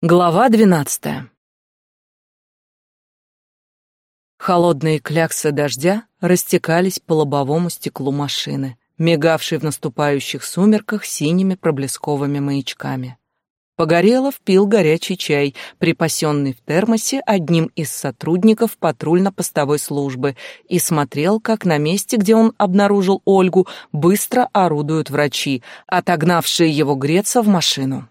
Глава двенадцатая. Холодные кляксы дождя растекались по лобовому стеклу машины, мигавшей в наступающих сумерках синими проблесковыми маячками. Погорелов пил горячий чай, припасенный в термосе одним из сотрудников патрульно-постовой службы, и смотрел, как на месте, где он обнаружил Ольгу, быстро орудуют врачи, отогнавшие его греться в машину.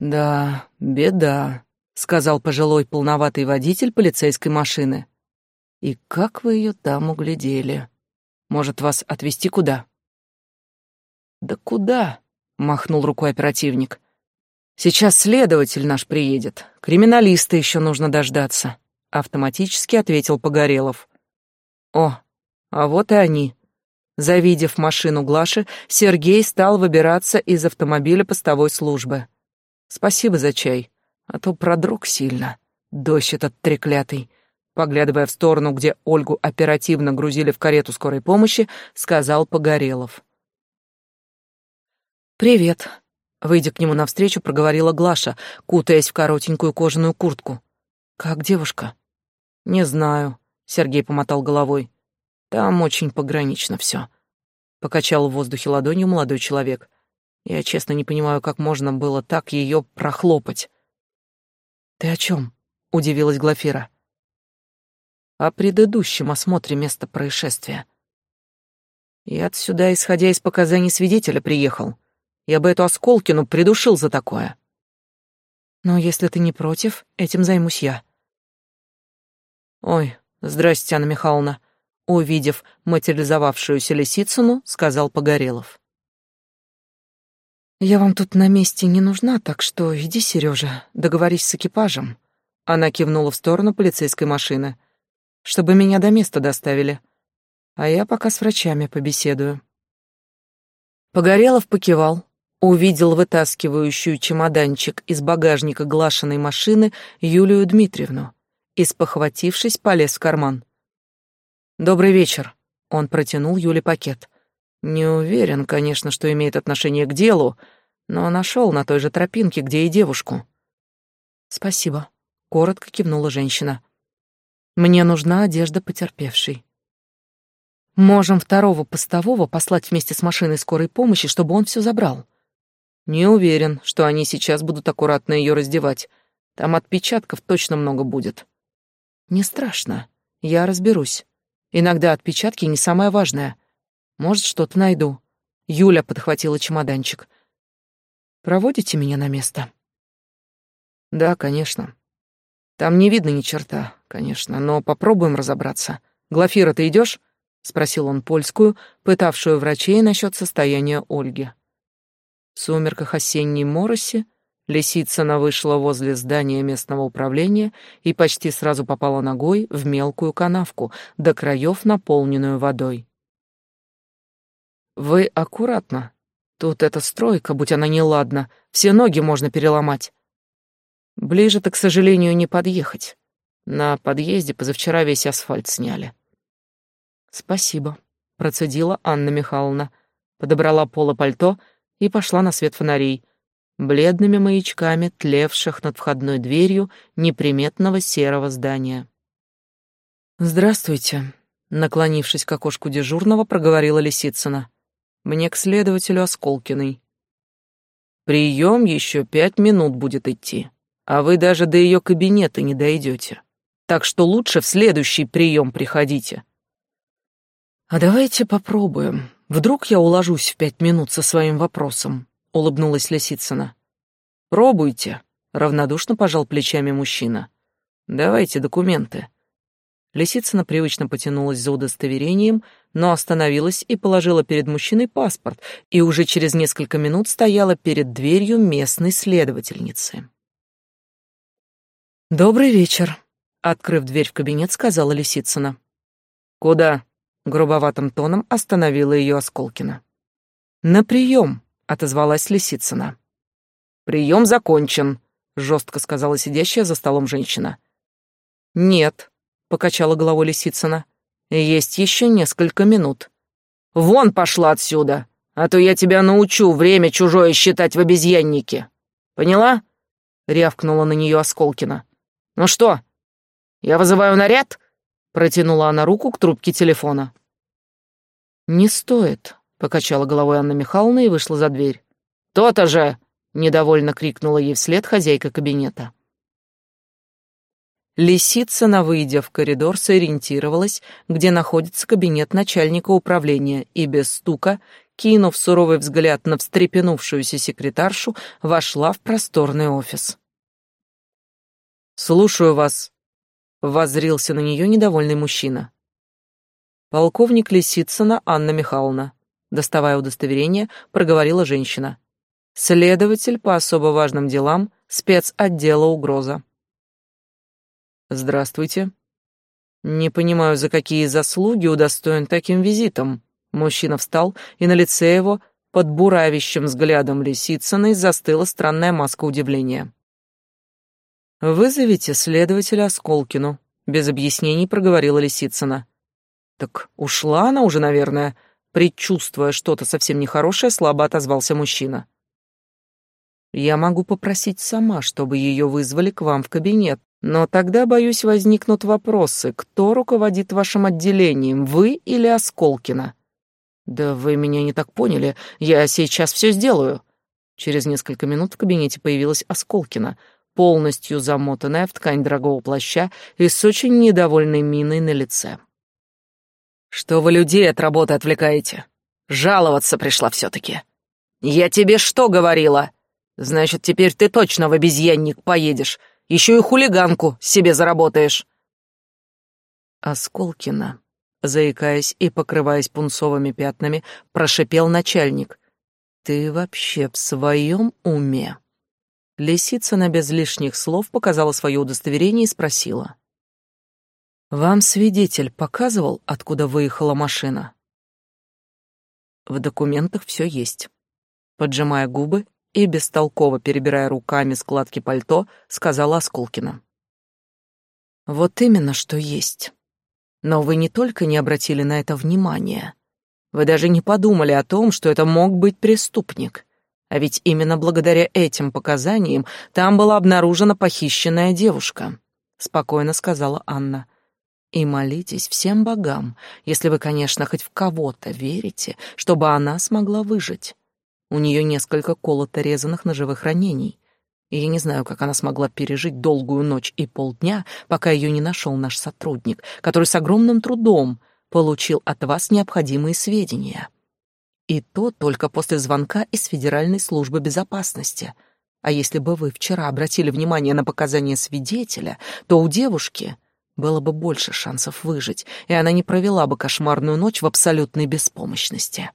«Да, беда», — сказал пожилой полноватый водитель полицейской машины. «И как вы ее там углядели? Может, вас отвезти куда?» «Да куда?» — махнул рукой оперативник. «Сейчас следователь наш приедет. Криминалиста еще нужно дождаться», — автоматически ответил Погорелов. «О, а вот и они». Завидев машину Глаши, Сергей стал выбираться из автомобиля постовой службы. Спасибо за чай, а то продрог сильно. Дождь этот треклятый. Поглядывая в сторону, где Ольгу оперативно грузили в карету скорой помощи, сказал Погорелов. «Привет», — выйдя к нему навстречу, проговорила Глаша, кутаясь в коротенькую кожаную куртку. «Как девушка?» «Не знаю», — Сергей помотал головой. «Там очень погранично все», — покачал в воздухе ладонью молодой человек. Я честно не понимаю, как можно было так ее прохлопать. Ты о чем? удивилась Глафира. О предыдущем осмотре места происшествия. Я отсюда, исходя из показаний свидетеля, приехал. Я бы эту Осколкину придушил за такое. Но если ты не против, этим займусь я. Ой, здрасте, Анна Михайловна. Увидев материализовавшуюся Лисицыну, сказал Погорелов. «Я вам тут на месте не нужна, так что иди, Сережа, договорись с экипажем». Она кивнула в сторону полицейской машины. «Чтобы меня до места доставили. А я пока с врачами побеседую». Погорелов покивал, увидел вытаскивающую чемоданчик из багажника глашенной машины Юлию Дмитриевну и, спохватившись, полез в карман. «Добрый вечер», — он протянул Юле пакет. Не уверен, конечно, что имеет отношение к делу, но нашел на той же тропинке, где и девушку. Спасибо, коротко кивнула женщина. Мне нужна одежда потерпевшей. Можем второго постового послать вместе с машиной скорой помощи, чтобы он все забрал. Не уверен, что они сейчас будут аккуратно ее раздевать. Там отпечатков точно много будет. Не страшно, я разберусь. Иногда отпечатки не самое важное. Может, что-то найду. Юля подхватила чемоданчик. Проводите меня на место? Да, конечно. Там не видно ни черта, конечно, но попробуем разобраться. Глафира, ты идешь? спросил он польскую, пытавшую врачей насчет состояния Ольги. В сумерках осенней мороси Лисицына вышла возле здания местного управления и почти сразу попала ногой в мелкую канавку, до краев наполненную водой. Вы аккуратно. Тут эта стройка, будь она неладна, все ноги можно переломать. Ближе-то, к сожалению, не подъехать. На подъезде позавчера весь асфальт сняли. Спасибо, процедила Анна Михайловна, подобрала поло пальто и пошла на свет фонарей, бледными маячками, тлевших над входной дверью неприметного серого здания. «Здравствуйте», — наклонившись к окошку дежурного, проговорила Лисицына. Мне к следователю Осколкиной. Прием еще пять минут будет идти, а вы даже до ее кабинета не дойдете. Так что лучше в следующий прием приходите. А давайте попробуем. Вдруг я уложусь в пять минут со своим вопросом, улыбнулась Лисицына. Пробуйте, равнодушно пожал плечами мужчина. Давайте документы. Лисицына привычно потянулась за удостоверением, но остановилась и положила перед мужчиной паспорт, и уже через несколько минут стояла перед дверью местной следовательницы. «Добрый вечер», — открыв дверь в кабинет, сказала Лисицына. «Куда?» — грубоватым тоном остановила ее Осколкина. «На прием», — отозвалась Лисицына. «Прием закончен», — жестко сказала сидящая за столом женщина. «Нет», покачала головой Лисицына. Есть еще несколько минут. Вон пошла отсюда, а то я тебя научу время чужое считать в обезьяннике. Поняла? рявкнула на нее Осколкина. «Ну что, я вызываю наряд?» Протянула она руку к трубке телефона. «Не стоит», — покачала головой Анна Михайловна и вышла за дверь. «То-то же!» — недовольно крикнула ей вслед хозяйка кабинета. Лисицына, выйдя в коридор, сориентировалась, где находится кабинет начальника управления, и без стука, кинув суровый взгляд на встрепенувшуюся секретаршу, вошла в просторный офис. «Слушаю вас», — воззрился на нее недовольный мужчина. «Полковник Лисицына Анна Михайловна», — доставая удостоверение, проговорила женщина. «Следователь по особо важным делам спецотдела угроза». «Здравствуйте». «Не понимаю, за какие заслуги удостоен таким визитом». Мужчина встал, и на лице его, под буравящим взглядом Лисицыной, застыла странная маска удивления. «Вызовите следователя Осколкину», — без объяснений проговорила Лисицына. «Так ушла она уже, наверное», — предчувствуя что-то совсем нехорошее, слабо отозвался мужчина. «Я могу попросить сама, чтобы ее вызвали к вам в кабинет, но тогда, боюсь, возникнут вопросы, кто руководит вашим отделением, вы или Осколкина? Да вы меня не так поняли, я сейчас все сделаю. Через несколько минут в кабинете появилась Осколкина, полностью замотанная в ткань дорогого плаща и с очень недовольной миной на лице. Что вы людей от работы отвлекаете? Жаловаться пришла все-таки. Я тебе что говорила? Значит, теперь ты точно в обезьянник поедешь, еще и хулиганку себе заработаешь. Осколкина, заикаясь и покрываясь пунцовыми пятнами, прошипел начальник. Ты вообще в своем уме? Лисицына без лишних слов показала свое удостоверение и спросила. «Вам свидетель показывал, откуда выехала машина?» В документах все есть. Поджимая губы, и, бестолково перебирая руками складки пальто, сказала Осколкина. «Вот именно что есть. Но вы не только не обратили на это внимания, вы даже не подумали о том, что это мог быть преступник. А ведь именно благодаря этим показаниям там была обнаружена похищенная девушка», — спокойно сказала Анна. «И молитесь всем богам, если вы, конечно, хоть в кого-то верите, чтобы она смогла выжить. У нее несколько колото-резанных ножевых ранений. И я не знаю, как она смогла пережить долгую ночь и полдня, пока ее не нашел наш сотрудник, который с огромным трудом получил от вас необходимые сведения. И то только после звонка из Федеральной службы безопасности. А если бы вы вчера обратили внимание на показания свидетеля, то у девушки было бы больше шансов выжить, и она не провела бы кошмарную ночь в абсолютной беспомощности.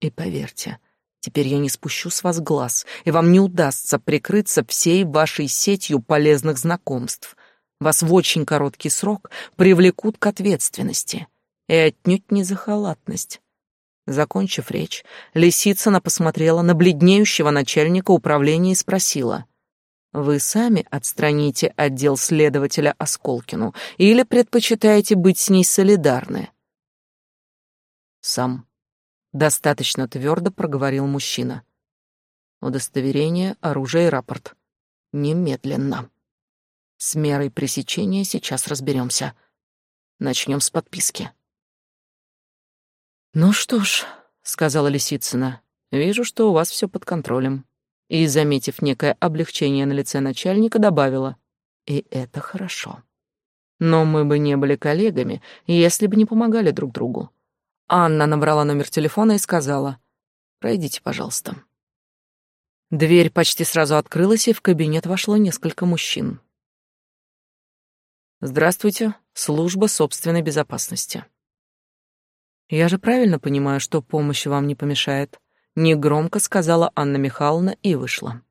И поверьте, Теперь я не спущу с вас глаз, и вам не удастся прикрыться всей вашей сетью полезных знакомств. Вас в очень короткий срок привлекут к ответственности. И отнюдь не за халатность. Закончив речь, Лисицына посмотрела на бледнеющего начальника управления и спросила. «Вы сами отстраните отдел следователя Осколкину или предпочитаете быть с ней солидарны?» «Сам», Достаточно твердо проговорил мужчина. Удостоверение, оружие и рапорт. Немедленно. С мерой пресечения сейчас разберемся. Начнем с подписки. Ну что ж, сказала Лисицына, вижу, что у вас все под контролем. И, заметив некое облегчение на лице начальника, добавила: и это хорошо. Но мы бы не были коллегами, если бы не помогали друг другу. Анна набрала номер телефона и сказала, «Пройдите, пожалуйста». Дверь почти сразу открылась, и в кабинет вошло несколько мужчин. «Здравствуйте, служба собственной безопасности». «Я же правильно понимаю, что помощь вам не помешает?» Негромко сказала Анна Михайловна и вышла.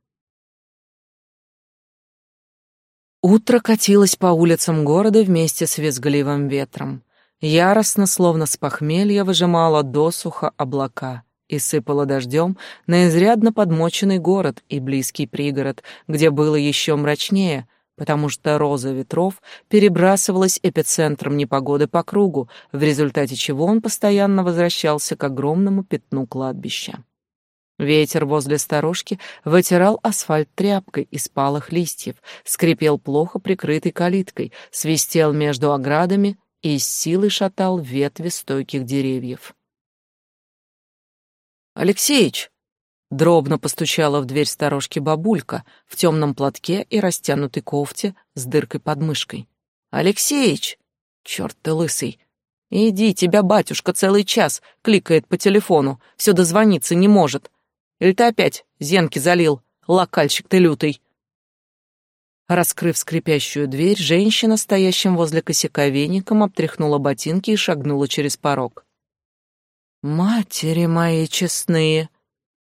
Утро катилось по улицам города вместе с визгливым ветром. Яростно, словно с похмелья, выжимала досуха облака и сыпала дождем на изрядно подмоченный город и близкий пригород, где было еще мрачнее, потому что роза ветров перебрасывалась эпицентром непогоды по кругу, в результате чего он постоянно возвращался к огромному пятну кладбища. Ветер возле сторожки вытирал асфальт тряпкой из палых листьев, скрипел плохо прикрытой калиткой, свистел между оградами и с силой шатал ветви стойких деревьев. «Алексеич!» — дробно постучала в дверь сторожки бабулька в темном платке и растянутой кофте с дыркой под мышкой. «Алексеич! Черт ты лысый! Иди, тебя батюшка целый час кликает по телефону, все дозвониться не может. Или ты опять зенки залил, локальщик ты лютый?» Раскрыв скрипящую дверь, женщина, стоящим возле косяка веником, обтряхнула ботинки и шагнула через порог. «Матери мои честные!»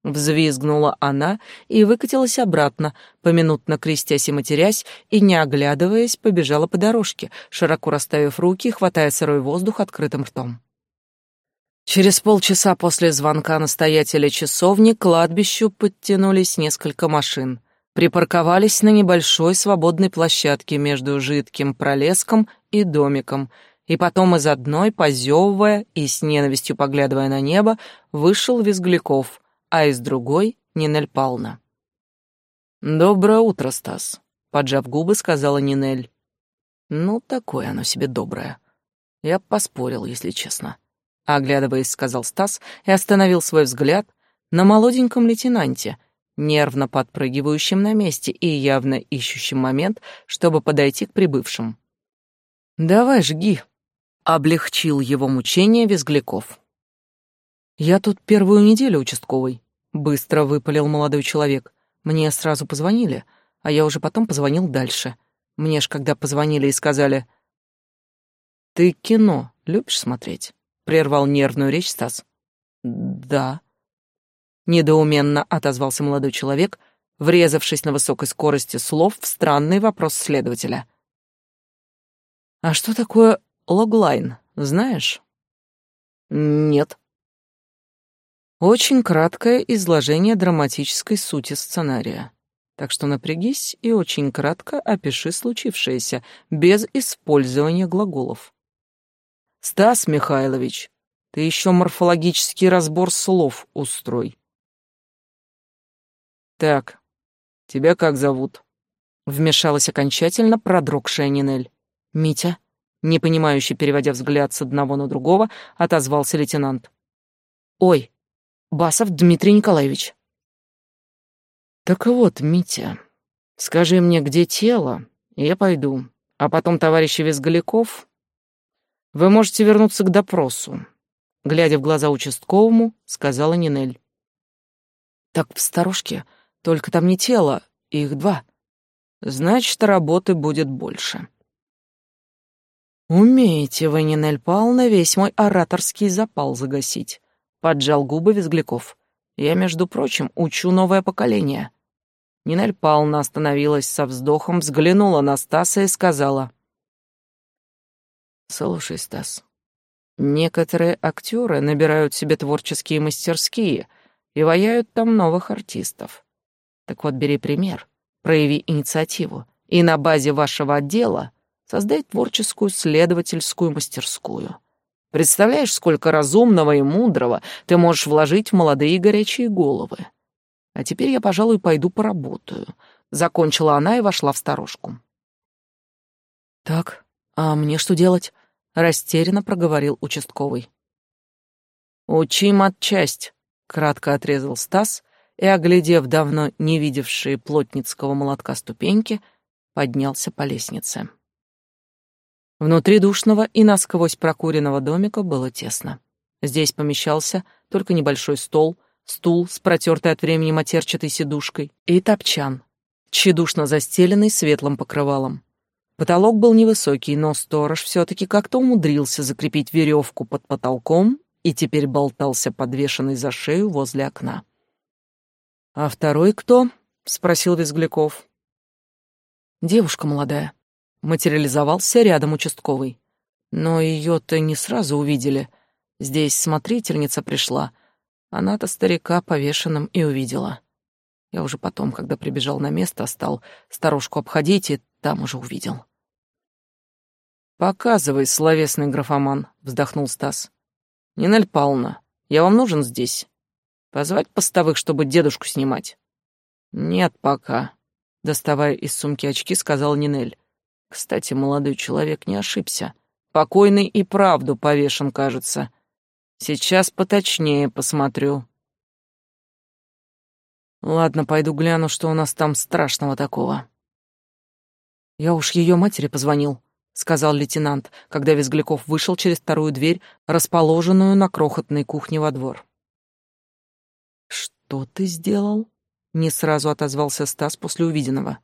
Взвизгнула она и выкатилась обратно, поминутно крестясь и матерясь, и, не оглядываясь, побежала по дорожке, широко расставив руки, хватая сырой воздух открытым ртом. Через полчаса после звонка настоятеля часовни к кладбищу подтянулись несколько машин припарковались на небольшой свободной площадке между жидким пролеском и домиком, и потом из одной, позевывая и с ненавистью поглядывая на небо, вышел Визгляков, а из другой — Нинель Павловна. «Доброе утро, Стас», — поджав губы, сказала Нинель. «Ну, такое оно себе доброе. Я поспорил, если честно». Оглядываясь, сказал Стас и остановил свой взгляд на молоденьком лейтенанте, нервно подпрыгивающим на месте и явно ищущим момент, чтобы подойти к прибывшим. «Давай, жги», — облегчил его мучение Визгляков. «Я тут первую неделю участковый», — быстро выпалил молодой человек. «Мне сразу позвонили, а я уже потом позвонил дальше. Мне ж когда позвонили и сказали...» «Ты кино любишь смотреть?» — прервал нервную речь Стас. «Да», Недоуменно отозвался молодой человек, врезавшись на высокой скорости слов в странный вопрос следователя. «А что такое логлайн, знаешь?» «Нет». Очень краткое изложение драматической сути сценария. Так что напрягись и очень кратко опиши случившееся, без использования глаголов. «Стас Михайлович, ты еще морфологический разбор слов устрой. «Так, тебя как зовут?» Вмешалась окончательно продрогшая Нинель. «Митя?» Непонимающе переводя взгляд с одного на другого, отозвался лейтенант. «Ой, Басов Дмитрий Николаевич». «Так вот, Митя, скажи мне, где тело, и я пойду. А потом, товарищи Визгаляков, вы можете вернуться к допросу», глядя в глаза участковому, сказала Нинель. «Так в сторожке только там не тело, их два. Значит, работы будет больше. Умеете вы, Нинель Павловна, весь мой ораторский запал загасить. Поджал губы Визгляков. Я, между прочим, учу новое поколение. Нинель Павловна остановилась со вздохом, взглянула на Стаса и сказала. «Слушай, Стас, некоторые актеры набирают себе творческие мастерские и ваяют там новых артистов. Так вот, бери пример, прояви инициативу, и на базе вашего отдела создай творческую следовательскую мастерскую. Представляешь, сколько разумного и мудрого ты можешь вложить в молодые горячие головы. А теперь я, пожалуй, пойду поработаю. Закончила она и вошла в сторожку. Так, а мне что делать? Растерянно проговорил участковый. Учи матчасть, кратко отрезал Стас и, оглядев давно не видевшие плотницкого молотка ступеньки, поднялся по лестнице. Внутри душного и насквозь прокуренного домика было тесно. Здесь помещался только небольшой стол, стул с протертой от времени матерчатой сидушкой и топчан, тщедушно застеленный светлым покрывалом. Потолок был невысокий, но сторож все-таки как-то умудрился закрепить веревку под потолком и теперь болтался подвешенный за шею возле окна. «А второй кто?» — спросил Визгляков. «Девушка молодая». Материализовался рядом участковый. Но ее-то не сразу увидели. Здесь смотрительница пришла. Она-то старика повешенным и увидела. Я уже потом, когда прибежал на место, стал старушку обходить и там уже увидел. «Показывай, словесный графоман», — вздохнул Стас. «Нинель Павловна, я вам нужен здесь?» Позвать постовых, чтобы дедушку снимать? Нет пока. Доставая из сумки очки, сказал Нинель. Кстати, молодой человек не ошибся. Покойный и правду повешен, кажется. Сейчас поточнее посмотрю. Ладно, пойду гляну, что у нас там страшного такого. Я уж ее матери позвонил, сказал лейтенант, когда Визгляков вышел через вторую дверь, расположенную на крохотной кухне во двор. Что ты сделал? Не сразу отозвался Стас после увиденного.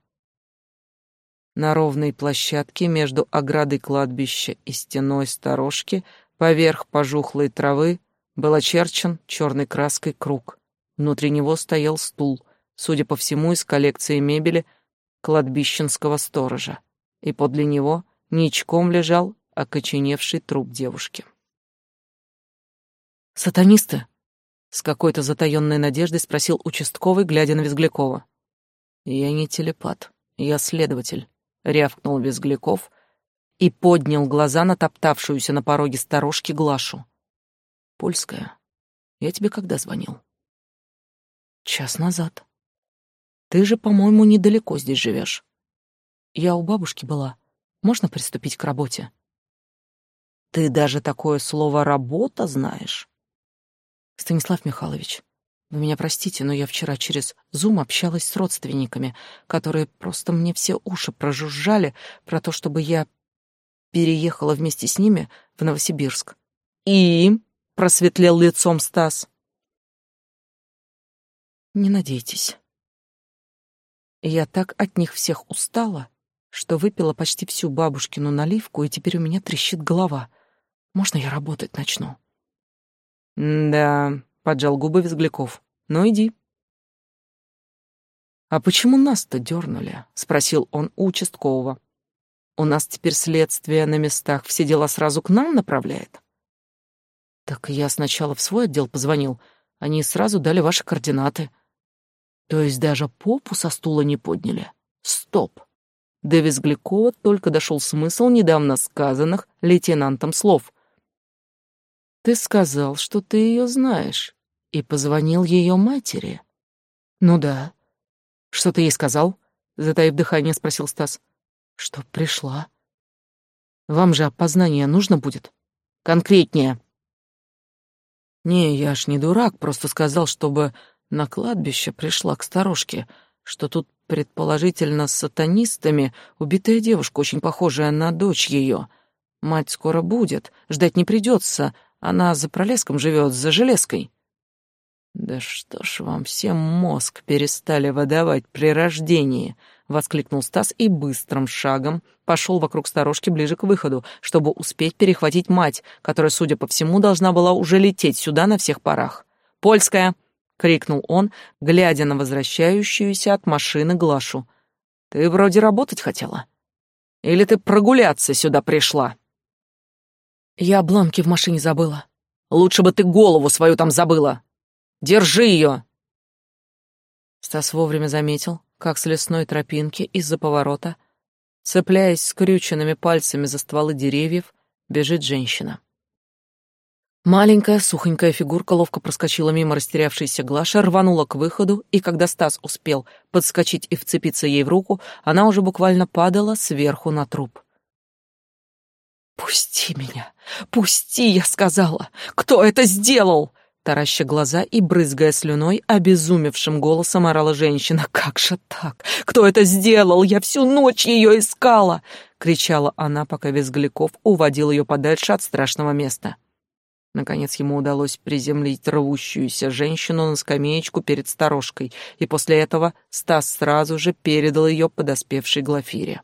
На ровной площадке между оградой кладбища и стеной сторожки, поверх пожухлой травы, был очерчен черной краской круг. Внутри него стоял стул, судя по всему, из коллекции мебели кладбищенского сторожа, и подле него ничком лежал окоченевший труп девушки. «Сатанисты?» — с какой-то затаённой надеждой спросил участковый, глядя на Визглякова. «Я не телепат, я следователь», — рявкнул Визгляков и поднял глаза на топтавшуюся на пороге сторожки Глашу. «Польская, я тебе когда звонил?» Час назад. Ты же, по-моему, недалеко здесь живешь. Я у бабушки была. Можно приступить к работе? Ты даже такое слово «работа» знаешь? Станислав Михайлович, вы меня простите, но я вчера через Zoom общалась с родственниками, которые просто мне все уши прожужжали про то, чтобы я переехала вместе с ними в Новосибирск. И просветлел лицом Стас. Не надейтесь. Я так от них всех устала, что выпила почти всю бабушкину наливку, и теперь у меня трещит голова. Можно я работать начну? Да, поджал губы Визгляков. Ну иди. А почему нас-то дернули? спросил он у участкового. У нас теперь следствие на местах, все дела сразу к нам направляет. Так я сначала в свой отдел позвонил, они сразу дали ваши координаты. То есть даже попу со стула не подняли? Стоп! До Визглякова только дошел смысл недавно сказанных лейтенантом слов. «Ты сказал, что ты ее знаешь, и позвонил ее матери». «Ну да». «Что ты ей сказал?» — затаив дыхание, спросил Стас. «Что пришла». «Вам же опознание нужно будет?» «Конкретнее». «Не, я ж не дурак, просто сказал, чтобы на кладбище пришла к сторожке, что тут предположительно с сатанистами убитая девушка, очень похожая на дочь ее. Мать скоро будет, ждать не придется, она за пролеском живет, за железкой. «Да что ж вам всем мозг перестали выдавать при рождении?» — воскликнул Стас и быстрым шагом пошел вокруг сторожки ближе к выходу, чтобы успеть перехватить мать, которая, судя по всему, должна была уже лететь сюда на всех парах. «Польская!» крикнул он, глядя на возвращающуюся от машины Глашу. Ты вроде работать хотела. Или ты прогуляться сюда пришла? Я бланки в машине забыла. Лучше бы ты голову свою там забыла. Держи ее. Стас вовремя заметил, как с лесной тропинки из-за поворота, цепляясь скрюченными пальцами за стволы деревьев, бежит женщина. Маленькая, сухонькая фигурка ловко проскочила мимо растерявшейся Глаши, рванула к выходу, и когда Стас успел подскочить и вцепиться ей в руку, она уже буквально падала сверху на труп. «Пусти меня! Пусти!» — я сказала! «Кто это сделал?» Тараща глаза и брызгая слюной, обезумевшим голосом орала женщина. «Как же так? Кто это сделал? Я всю ночь ее искала!» — кричала она, пока Визгляков уводил ее подальше от страшного места. Наконец ему удалось приземлить рвущуюся женщину на скамеечку перед сторожкой, и после этого Стас сразу же передал ее подоспевшей Глафире.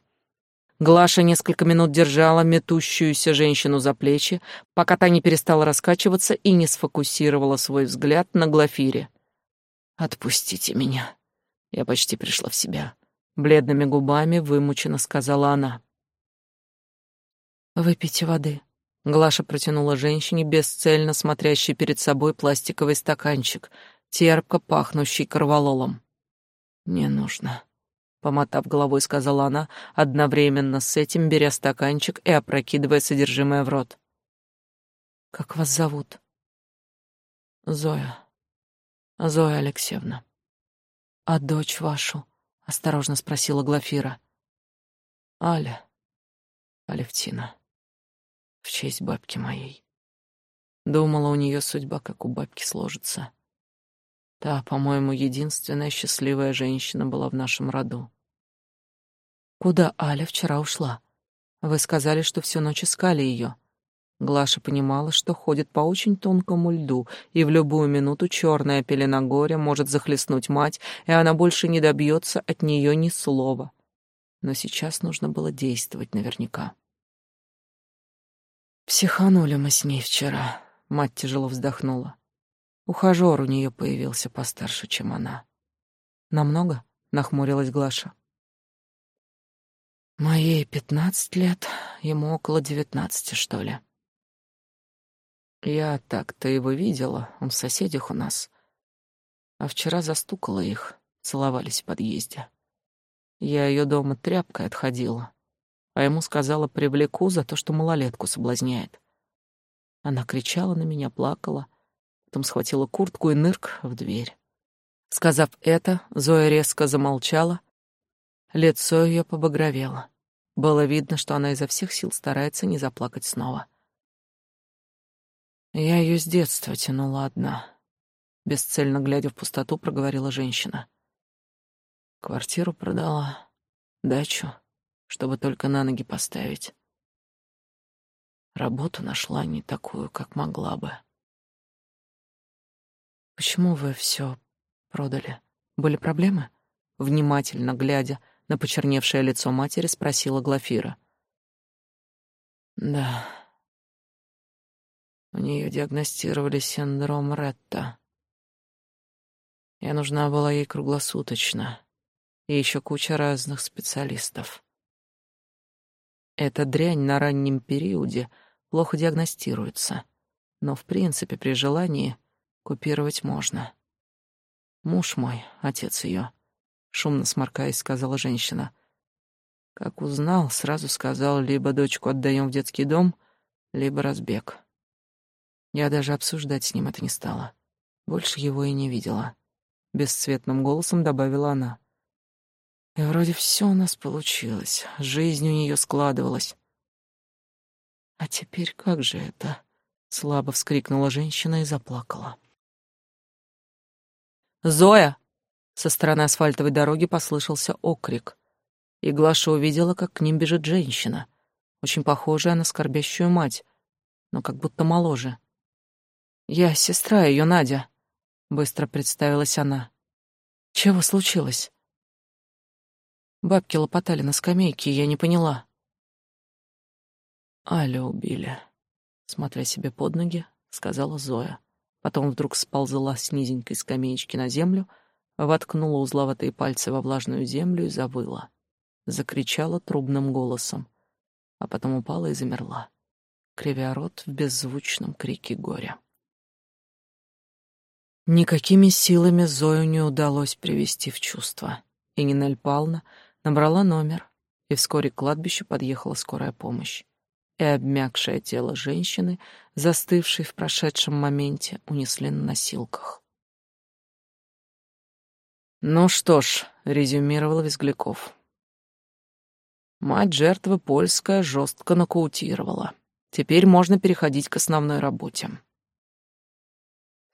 Глаша несколько минут держала метущуюся женщину за плечи, пока та не перестала раскачиваться и не сфокусировала свой взгляд на Глафире. «Отпустите меня. Я почти пришла в себя», — бледными губами вымученно сказала она. «Выпейте воды», Глаша протянула женщине бесцельно смотрящий перед собой пластиковый стаканчик, терпко пахнущий корвалолом. «Не нужно», — помотав головой, сказала она, одновременно с этим беря стаканчик и опрокидывая содержимое в рот. «Как вас зовут?» «Зоя». Зоя Алексеевна. А дочь вашу? Осторожно спросила Глафира. Аля. Алевтина. В честь бабки моей. Думала, у нее судьба, как у бабки, сложится. Та, по-моему, единственная счастливая женщина была в нашем роду. Куда Аля вчера ушла? Вы сказали, что всю ночь искали ее. Глаша понимала, что ходит по очень тонкому льду, и в любую минуту черная пелена горя может захлестнуть мать, и она больше не добьется от нее ни слова. Но сейчас нужно было действовать наверняка. Психанули мы с ней вчера. Мать тяжело вздохнула. Ухажер у нее появился постарше, чем она. Намного? Нахмурилась Глаша. Моей пятнадцать лет, ему около девятнадцати, что ли. Я так-то его видела, он в соседях у нас. А вчера застукала их, целовались в подъезде. Я ее дома тряпкой отходила, а ему сказала, привлеку за то, что малолетку соблазняет. Она кричала на меня, плакала, потом схватила куртку и нырк в дверь. Сказав это, Зоя резко замолчала, лицо ее побагровело. Было видно, что она изо всех сил старается не заплакать снова. Я ее с детства тянула одна. Бесцельно глядя в пустоту, проговорила женщина. Квартиру продала, дачу, чтобы только на ноги поставить. Работу нашла не такую, как могла бы. Почему вы все продали? Были проблемы? Внимательно глядя на почерневшее лицо матери, спросила Глафира. Да. У нее диагностировали синдром Ретта. Я нужна была ей круглосуточно. И еще куча разных специалистов. Эта дрянь на раннем периоде — плохо диагностируется, но в принципе при желании купировать можно. Муж мой, отец ее, шумно сморкаясь, сказала женщина. Как узнал, сразу сказал, либо дочку отдаем в детский дом, либо разбег. Я даже обсуждать с ним это не стала. Больше его и не видела. Бесцветным голосом добавила она. И вроде все у нас получилось, жизнь у нее складывалась. А теперь как же это? Слабо вскрикнула женщина и заплакала. Зоя! Со стороны асфальтовой дороги послышался окрик, и Глаша увидела, как к ним бежит женщина, очень похожая на скорбящую мать, но как будто моложе. «Я сестра ее, Надя», — быстро представилась она. «Чего случилось?» Бабки лопотали на скамейке, и я не поняла. Аля убили. Смотря себе под ноги, сказала Зоя. Потом вдруг сползла с низенькой скамеечки на землю, воткнула узловатые пальцы во влажную землю и завыла. Закричала трубным голосом, а потом упала и замерла, кривя рот в беззвучном крике горя. Никакими силами Зою не удалось привести в чувство, и Нинель Павловна набрала номер, и вскоре к кладбищу подъехала скорая помощь и обмякшее тело женщины, застывшей в прошедшем моменте, унесли на носилках. «Ну что ж», — резюмировал Визгляков. Мать жертвы польская жестко нокаутировала. Теперь можно переходить к основной работе.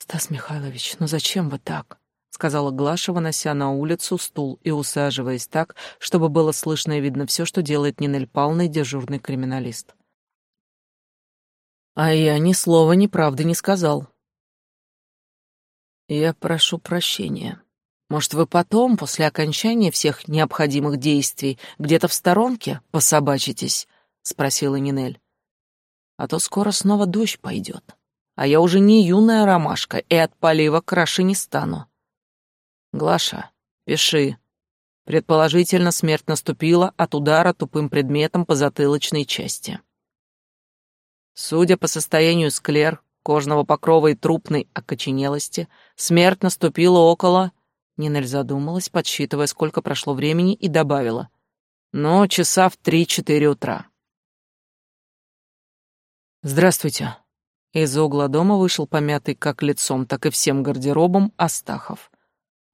«Стас Михайлович, ну зачем вы так?» — сказала Глаша, вынося на улицу стул и усаживаясь так, чтобы было слышно и видно все, что делает Нинель Павловна дежурный криминалист. А я ни слова неправды не сказал. Я прошу прощения. Может, вы потом, после окончания всех необходимых действий, где-то в сторонке пособачитесь? спросила Нинель. А то скоро снова дождь пойдет. А я уже не юная ромашка и от полива краше не стану. Глаша, пиши. Предположительно, смерть наступила от удара тупым предметом по затылочной части. Судя по состоянию склер, кожного покрова и трупной окоченелости, смерть наступила около... Нинель задумалась, подсчитывая, сколько прошло времени, и добавила. Но часа в три-четыре утра. «Здравствуйте. Из угла дома вышел помятый как лицом, так и всем гардеробом Астахов.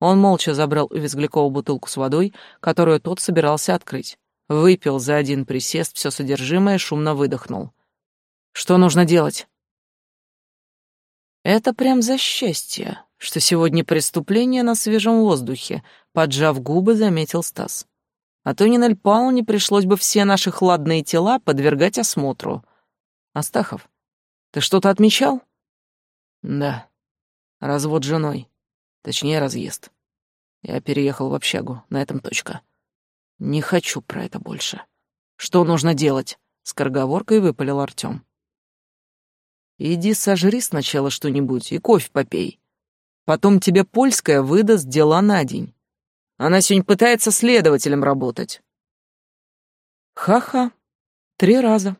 Он молча забрал у Визглякова бутылку с водой, которую тот собирался открыть. Выпил за один присест все содержимое, шумно выдохнул. «Что нужно делать?» «Это прям за счастье, что сегодня преступление на свежем воздухе», поджав губы, заметил Стас. «А то ни Нальпалу не пришлось бы все наши хладные тела подвергать осмотру. Астахов, ты что-то отмечал?» «Да. Развод с женой. Точнее, разъезд. Я переехал в общагу, на этом точка. Не хочу про это больше. Что нужно делать? Скороговоркой выпалил Артём. Иди сожри сначала что-нибудь и кофе попей. Потом тебе польская выдаст дела на день. Она сегодня пытается следователем работать. Ха-ха. Три раза.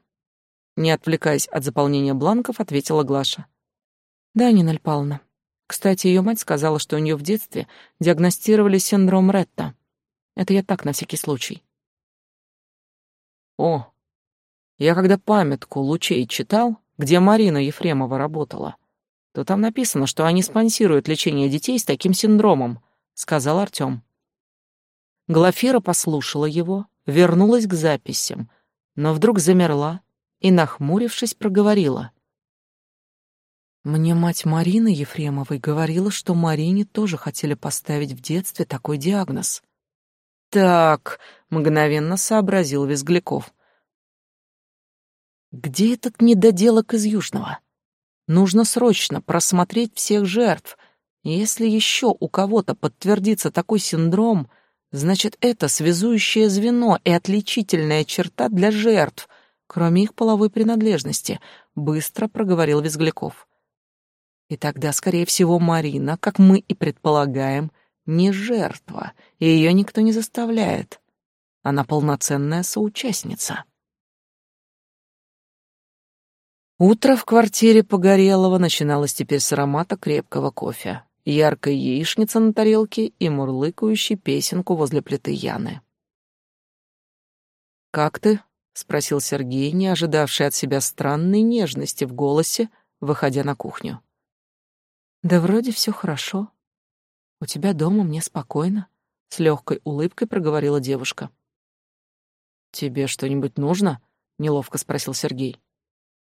Не отвлекаясь от заполнения бланков, ответила Глаша. Да, Нина Павловна. Кстати, ее мать сказала, что у нее в детстве диагностировали синдром Ретта. Это я так, на всякий случай. О, я когда памятку лучей читал, где Марина Ефремова работала, то там написано, что они спонсируют лечение детей с таким синдромом, сказал Артём. Глафира послушала его, вернулась к записям, но вдруг замерла и, нахмурившись, проговорила. Мне мать Марины Ефремовой говорила, что Марине тоже хотели поставить в детстве такой диагноз. Так, мгновенно сообразил Визгляков. Где этот недоделок из Южного? Нужно срочно просмотреть всех жертв. Если еще у кого-то подтвердится такой синдром, значит, это связующее звено и отличительная черта для жертв, кроме их половой принадлежности, быстро проговорил Визгляков. И тогда, скорее всего, Марина, как мы и предполагаем, не жертва, и ее никто не заставляет. Она полноценная соучастница. Утро в квартире Погорелого начиналось теперь с аромата крепкого кофе, яркой яичницы на тарелке и мурлыкающей песенку возле плиты Яны. «Как ты?» — спросил Сергей, не ожидавший от себя странной нежности в голосе, выходя на кухню. «Да вроде все хорошо», «У тебя дома мне спокойно», — с легкой улыбкой проговорила девушка. «Тебе что-нибудь нужно?» — неловко спросил Сергей.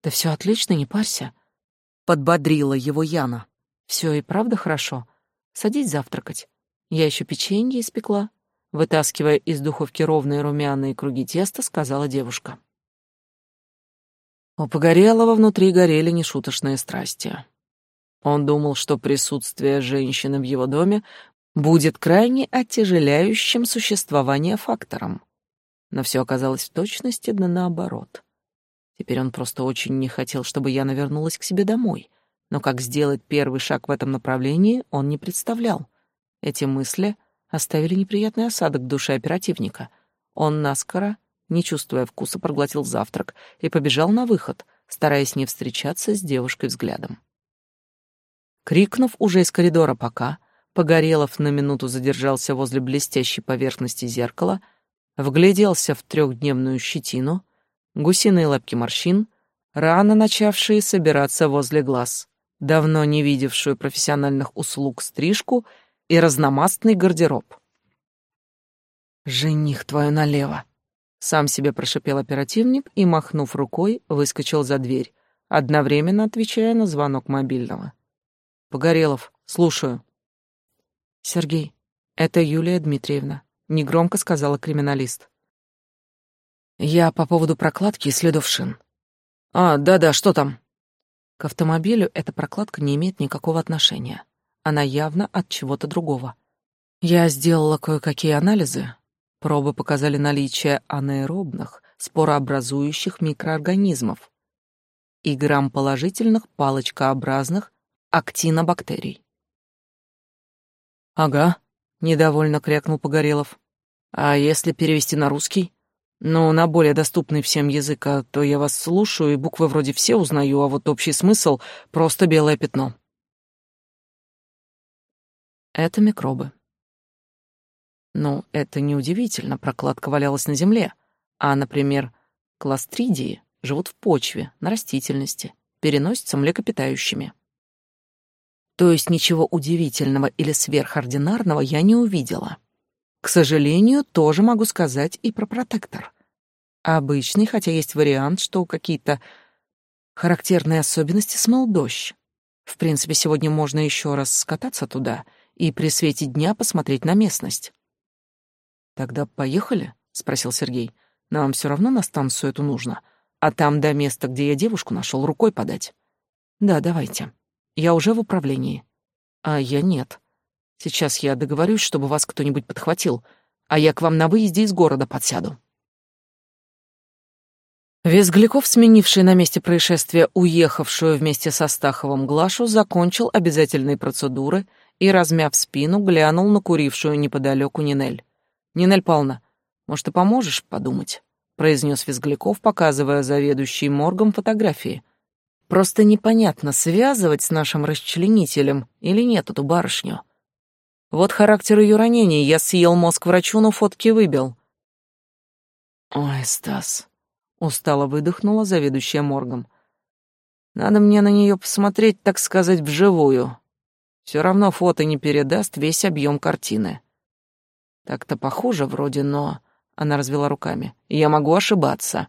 «Да все отлично, не парься», — подбодрила его Яна. Все и правда хорошо. Садись завтракать. Я еще печенье испекла», — вытаскивая из духовки ровные румяные круги теста, сказала девушка. У Погорелого внутри горели нешуточные страсти. Он думал, что присутствие женщины в его доме будет крайне оттяжеляющим существование фактором. Но все оказалось в точности да наоборот. Теперь он просто очень не хотел, чтобы Яна вернулась к себе домой. Но как сделать первый шаг в этом направлении, он не представлял. Эти мысли оставили неприятный осадок в душе оперативника. Он наскоро, не чувствуя вкуса, проглотил завтрак и побежал на выход, стараясь не встречаться с девушкой взглядом. Крикнув уже из коридора «пока», Погорелов на минуту задержался возле блестящей поверхности зеркала, вгляделся в трехдневную щетину, гусиные лапки морщин, рано начавшие собираться возле глаз, давно не видевшую профессиональных услуг стрижку и разномастный гардероб. «Жених твою налево!» Сам себе прошипел оперативник и, махнув рукой, выскочил за дверь, одновременно отвечая на звонок мобильного. Погорелов, слушаю. Сергей, это Юлия Дмитриевна, негромко сказала криминалист. Я по поводу прокладки и следов шин. А, да-да, что там? К автомобилю эта прокладка не имеет никакого отношения. Она явно от чего-то другого. Я сделала кое-какие анализы. Пробы показали наличие анаэробных, спорообразующих микроорганизмов и грамм положительных палочкообразных актинобактерий. «Ага», — недовольно крякнул Погорелов. «А если перевести на русский? Ну, на более доступный всем язык, а то я вас слушаю, и буквы вроде все узнаю, а вот общий смысл — просто белое пятно». Это микробы. Ну, это неудивительно, прокладка валялась на земле. А, например, кластридии живут в почве, на растительности переносятся млекопитающими. То есть ничего удивительного или сверхординарного я не увидела. К сожалению, тоже могу сказать и про протектор. Обычный, хотя есть вариант, что какие-то характерные особенности смыл дождь. В принципе, сегодня можно еще раз скататься туда и при свете дня посмотреть на местность. «Тогда поехали?» — спросил Сергей. «Нам все равно на станцию эту нужно, а там до места, где я девушку нашел, рукой подать». «Да, давайте. Я уже в управлении». «А я нет. Сейчас я договорюсь, чтобы вас кто-нибудь подхватил, а я к вам на выезде из города подсяду». Визгляков, сменивший на месте происшествия уехавшую вместе со Стаховым Глашу, закончил обязательные процедуры и, размяв спину, глянул на курившую неподалеку Нинель. «Нинель Павловна, может, ты поможешь подумать?» — произнес Визгляков, показывая заведующей моргом фотографии. «Просто непонятно, связывать с нашим расчленителем или нет эту барышню. Вот характер ее ранений. Я съел мозг врачу, но фотки выбил». «Ой, Стас, Устало выдохнула заведующая моргом. Надо мне на нее посмотреть, так сказать, вживую. Все равно фото не передаст весь объем картины. Так-то похоже вроде, но... Она развела руками. Я могу ошибаться.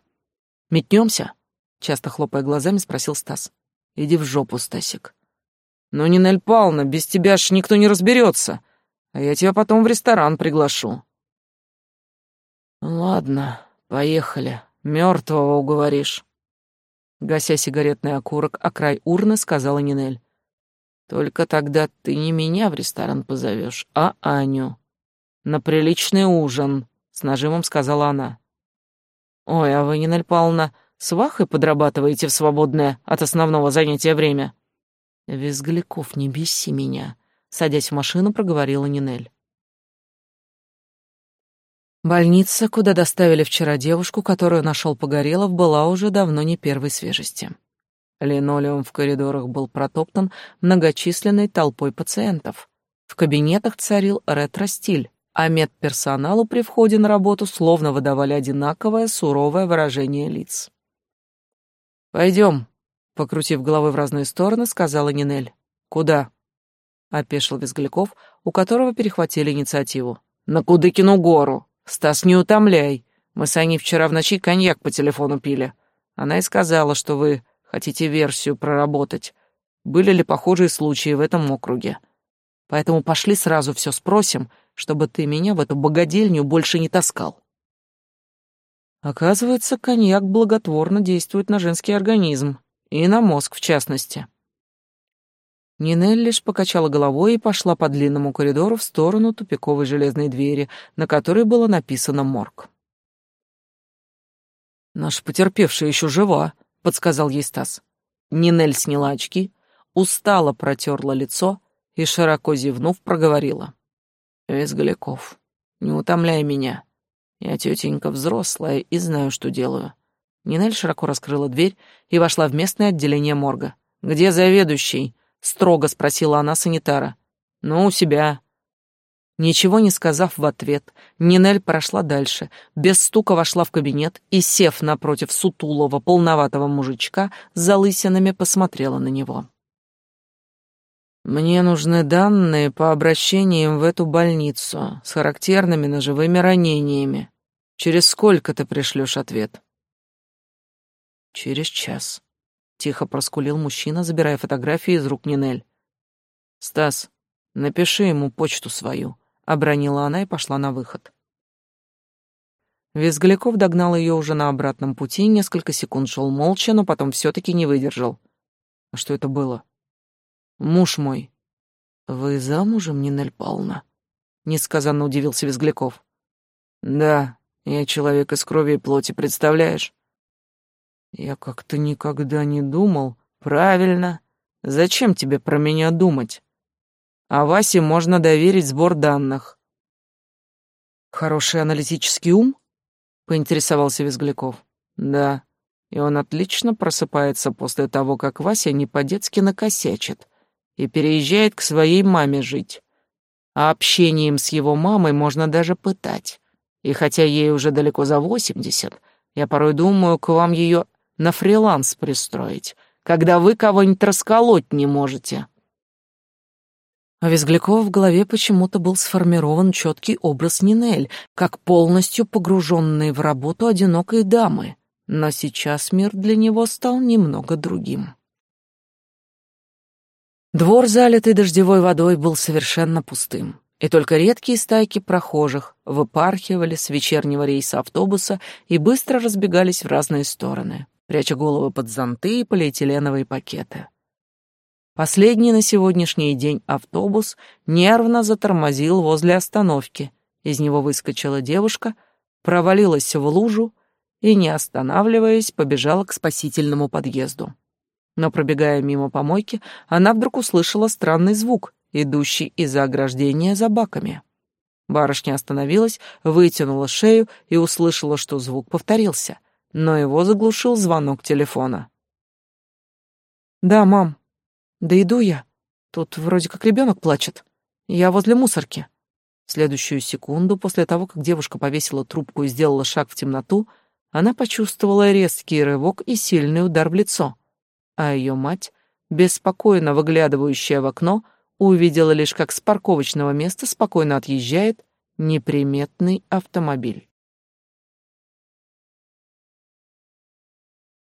Метнемся? Часто хлопая глазами, спросил Стас. Иди в жопу, Стасик. Ну, Нинель Павловна, без тебя ж никто не разберется. А я тебя потом в ресторан приглашу. Ладно, поехали. Мертвого уговоришь. Гася сигаретный окурок о край урны, сказала Нинель. Только тогда ты не меня в ресторан позовешь, а Аню. На приличный ужин, с нажимом сказала она. Ой, а вы, Нинель Павловна, с Вахой подрабатываете в свободное от основного занятия время? Визгляков, не беси меня, садясь в машину, проговорила Нинель. Больница, куда доставили вчера девушку, которую нашел Погорелов, была уже давно не первой свежести. Линолеум в коридорах был протоптан многочисленной толпой пациентов. В кабинетах царил ретро-стиль, а медперсоналу при входе на работу словно выдавали одинаковое суровое выражение лиц. «Пойдем», — покрутив головой в разные стороны, сказала Нинель. «Куда?» — опешил Визгляков, у которого перехватили инициативу. «На Кудыкину гору», «Стас, не утомляй. Мы с Аней вчера в ночи коньяк по телефону пили. Она и сказала, что вы хотите версию проработать. Были ли похожие случаи в этом округе? Поэтому пошли сразу все спросим, чтобы ты меня в эту богадельню больше не таскал». Оказывается, коньяк благотворно действует на женский организм, и на мозг в частности. Нинель лишь покачала головой и пошла по длинному коридору в сторону тупиковой железной двери, на которой было написано «Морг». «Наша потерпевшая еще жива», — подсказал ей Стас. Нинель сняла очки, устало протерла лицо и, широко зевнув, проговорила. «Визгаляков, не утомляй меня. Я тетенька взрослая и знаю, что делаю». Нинель широко раскрыла дверь и вошла в местное отделение морга. «Где заведующий?» — строго спросила она санитара. «Ну, у себя». Ничего не сказав в ответ, Нинель прошла дальше, без стука вошла в кабинет и, сев напротив сутулого, полноватого мужичка, с залысинами посмотрела на него. «Мне нужны данные по обращениям в эту больницу с характерными ножевыми ранениями. Через сколько ты пришлешь ответ?» «Через час», Тихо проскулил мужчина, забирая фотографии из рук Нинель. «Стас, напиши ему почту свою», — обронила она и пошла на выход. Визгляков догнал ее уже на обратном пути, несколько секунд шел молча, но потом все-таки не выдержал. «А что это было?» «Муж мой». «Вы замужем, Нинель Павловна?» — несказанно удивился Визгляков. «Да, я человек из крови и плоти, представляешь? Я как-то никогда не думал. Правильно. Зачем тебе про меня думать? А Васе можно доверить сбор данных. Хороший аналитический ум? Поинтересовался Визгляков. Да. И он отлично просыпается после того, как Вася не по-детски накосячит и переезжает к своей маме жить. А общением с его мамой можно даже пытать. И хотя ей уже далеко за восемьдесят, я порой думаю, к вам ее на фриланс пристроить, когда вы кого-нибудь расколоть не можете. У Визглякова в голове почему-то был сформирован четкий образ Нинель, как полностью погруженной в работу одинокой дамы, но сейчас мир для него стал немного другим. Двор, залитый дождевой водой, был совершенно пустым, и только редкие стайки прохожих выпархивали с вечернего рейса автобуса и быстро разбегались в разные стороны, пряча головы под зонты и полиэтиленовые пакеты. Последний на сегодняшний день автобус нервно затормозил возле остановки. Из него выскочила девушка, провалилась в лужу и, не останавливаясь, побежала к спасительному подъезду. Но, пробегая мимо помойки, она вдруг услышала странный звук, идущий из-за ограждения за баками. Барышня остановилась, вытянула шею и услышала, что звук повторился, но его заглушил звонок телефона. «Да, мам», да иду я. Тут вроде как ребенок плачет. Я возле мусорки. В следующую секунду, после того, как девушка повесила трубку и сделала шаг в темноту, она почувствовала резкий рывок и сильный удар в лицо. А ее мать, беспокойно выглядывающая в окно, увидела лишь, как с парковочного места спокойно отъезжает неприметный автомобиль.